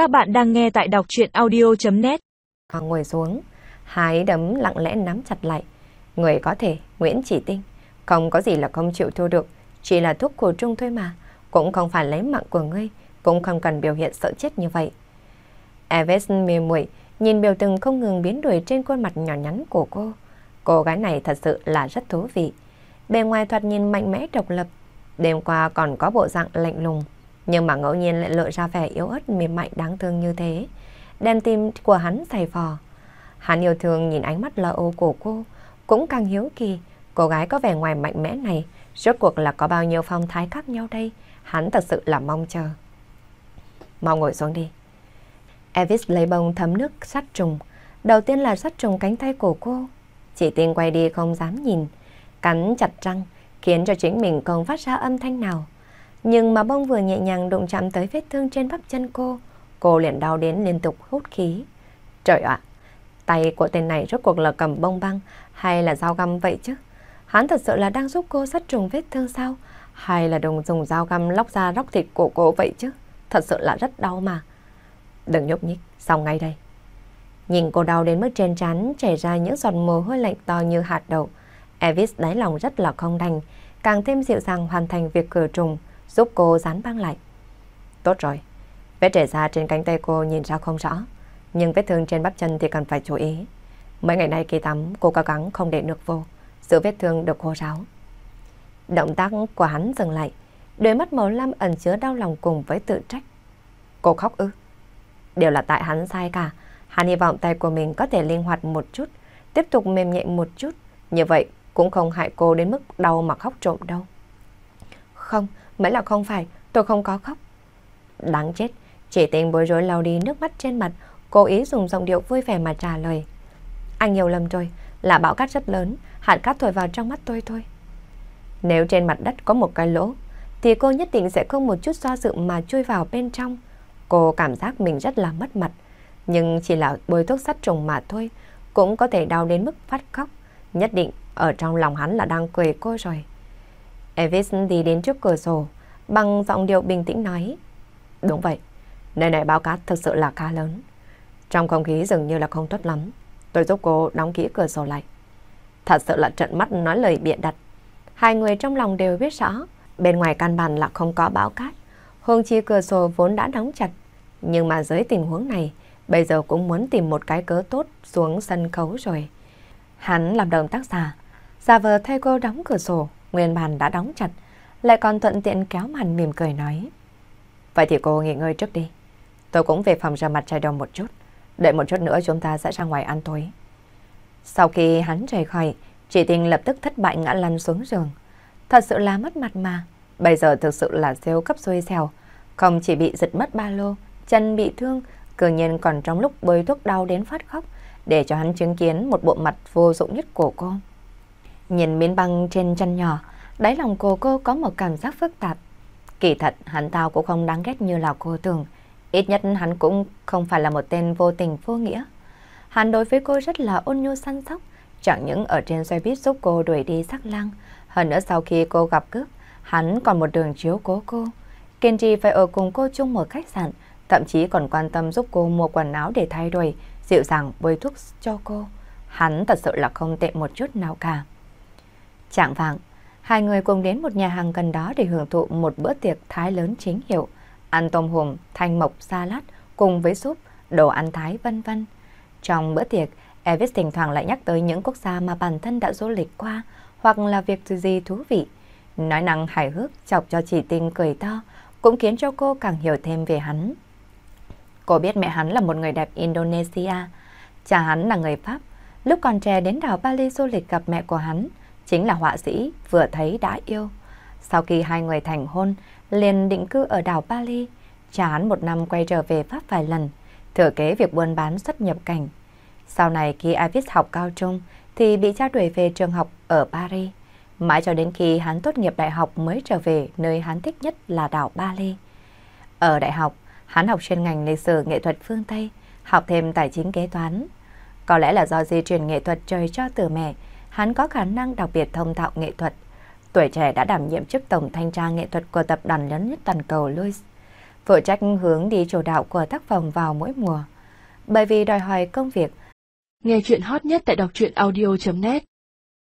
Các bạn đang nghe tại đọc chuyện audio.net Ngồi xuống, hái đấm lặng lẽ nắm chặt lại. Người có thể, Nguyễn Chỉ Tinh. Không có gì là không chịu thua được, chỉ là thuốc của Trung thôi mà. Cũng không phải lấy mạng của ngươi, cũng không cần biểu hiện sợ chết như vậy. Eves mê muội nhìn biểu tình không ngừng biến đổi trên khuôn mặt nhỏ nhắn của cô. Cô gái này thật sự là rất thú vị. Bề ngoài thoạt nhìn mạnh mẽ độc lập, đêm qua còn có bộ dạng lạnh lùng, nhưng mà ngẫu nhiên lại lộ ra vẻ yếu ớt mềm mại đáng thương như thế. Đem tim của hắn dày vò. Hắn yêu thương nhìn ánh mắt lo âu của cô, cũng càng hiếu kỳ. Cô gái có vẻ ngoài mạnh mẽ này, rốt cuộc là có bao nhiêu phong thái khác nhau đây. Hắn thật sự là mong chờ. Mau ngồi xuống đi. Elvis lấy bông thấm nước sát trùng. Đầu tiên là sát trùng cánh tay của cô. Chị Tiên quay đi không dám nhìn. Cắn chặt răng, khiến cho chính mình không phát ra âm thanh nào. Nhưng mà bông vừa nhẹ nhàng đụng chạm tới vết thương trên bắp chân cô, cô liền đau đến liên tục hút khí. Trời ạ, tay của tên này rốt cuộc là cầm bông băng hay là dao găm vậy chứ? Hắn thật sự là đang giúp cô sát trùng vết thương sao? Hay là đồng dùng dao găm lóc ra róc thịt của cô vậy chứ? Thật sự là rất đau mà. Đừng nhúc nhích, xong ngay đây. Nhìn cô đau đến mức trên trán chảy ra những giọt mồ hôi lạnh to như hạt đậu. Elvis đáy lòng rất là không đành, càng thêm dịu dàng hoàn thành việc cử trùng, giúp cô dán băng lại. Tốt rồi, vết chảy ra trên cánh tay cô nhìn ra không rõ, nhưng vết thương trên bắp chân thì cần phải chú ý. Mấy ngày nay khi tắm, cô cố gắng không để nước vô, giữ vết thương được khô ráo. Động tác của hắn dừng lại, đôi mắt màu lam ẩn chứa đau lòng cùng với tự trách. Cô khóc ư? Đều là tại hắn sai cả. Hắn hy vọng tay của mình có thể linh hoạt một chút, tiếp tục mềm nhẹ một chút. Như vậy cũng không hại cô đến mức đau mà khóc trộm đâu. Không, mới là không phải, tôi không có khóc. Đáng chết, chỉ tình bối rối lau đi nước mắt trên mặt, cố ý dùng giọng điệu vui vẻ mà trả lời. Anh hiểu lầm rồi, là bão cát rất lớn, hạt cát thổi vào trong mắt tôi thôi. Nếu trên mặt đất có một cái lỗ, thì cô nhất định sẽ không một chút do dự mà chui vào bên trong. Cô cảm giác mình rất là mất mặt, nhưng chỉ là bôi thuốc sắt trùng mà thôi, cũng có thể đau đến mức phát khóc. Nhất định ở trong lòng hắn là đang cười cô rồi. Elvis đi đến trước cửa sổ, bằng giọng điệu bình tĩnh nói. Đúng vậy, nơi này báo cát thực sự là khá lớn. Trong không khí dường như là không tốt lắm. Tôi giúp cô đóng kỹ cửa sổ lại. Thật sự là trận mắt nói lời biện đặt. Hai người trong lòng đều biết rõ, bên ngoài căn bàn là không có bão cát. Hương chi cửa sổ vốn đã đóng chặt. Nhưng mà dưới tình huống này, bây giờ cũng muốn tìm một cái cớ tốt xuống sân khấu rồi. Hắn làm động tác giả, giả vờ thay cô đóng cửa sổ, nguyên bản đã đóng chặt, lại còn thuận tiện kéo màn mỉm cười nói. Vậy thì cô nghỉ ngơi trước đi. Tôi cũng về phòng rửa mặt chai đầu một chút. Đợi một chút nữa chúng ta sẽ ra ngoài ăn tối. Sau khi hắn rời khỏi, chị Tinh lập tức thất bại ngã lăn xuống giường. Thật sự là mất mặt mà. Bây giờ thực sự là siêu cấp xui xẻo. Không chỉ bị giật mất ba lô, chân bị thương, cử nhiên còn trong lúc bơi thuốc đau đến phát khóc, để cho hắn chứng kiến một bộ mặt vô dụng nhất của cô. Nhìn miếng băng trên chân nhỏ, đáy lòng cô cô có một cảm giác phức tạp. Kỳ thật, hắn tao cũng không đáng ghét như là cô tưởng. Ít nhất hắn cũng không phải là một tên vô tình vô nghĩa. Hắn đối với cô rất là ôn nhu săn sóc, chẳng những ở trên xe buýt giúp cô đuổi đi sắc lang. Hơn nữa sau khi cô gặp cướp, hắn còn một đường chiếu cố cô. Kiên trì phải ở cùng cô chung một khách sạn, thậm chí còn quan tâm giúp cô mua quần áo để thay đổi, dịu dàng bôi thuốc cho cô. Hắn thật sự là không tệ một chút nào cả. Trạng vạng, hai người cùng đến một nhà hàng gần đó để hưởng thụ một bữa tiệc thái lớn chính hiệu, ăn tôm hùm, thanh mộc, salad cùng với súp, đồ ăn thái vân vân. Trong bữa tiệc, Elvis thỉnh thoảng lại nhắc tới những quốc gia mà bản thân đã du lịch qua hoặc là việc gì thú vị. Nói năng hài hước chọc cho chị tinh cười to, cũng khiến cho cô càng hiểu thêm về hắn. Cô biết mẹ hắn là một người đẹp Indonesia, cha hắn là người Pháp. Lúc còn trẻ đến đảo Bali du lịch gặp mẹ của hắn, chính là họa sĩ vừa thấy đã yêu. Sau khi hai người thành hôn, liền định cư ở đảo Bali. chán một năm quay trở về Pháp vài lần, thừa kế việc buôn bán xuất nhập cảnh. Sau này khi Ivis học cao trung thì bị cha đuổi về trường học ở Paris. Mãi cho đến khi hắn tốt nghiệp đại học mới trở về nơi hắn thích nhất là đảo Bali. Ở đại học, hắn học chuyên ngành lịch sử nghệ thuật phương Tây, học thêm tài chính kế toán. Có lẽ là do di truyền nghệ thuật trời cho từ mẹ, hắn có khả năng đặc biệt thông thạo nghệ thuật. Tuổi trẻ đã đảm nhiệm chức tổng thanh tra nghệ thuật của tập đoàn lớn nhất toàn cầu Louis, phụ trách hướng đi chủ đạo của tác phẩm vào mỗi mùa. Bởi vì đòi hỏi công việc, nghe chuyện hot nhất tại đọc truyện audio.net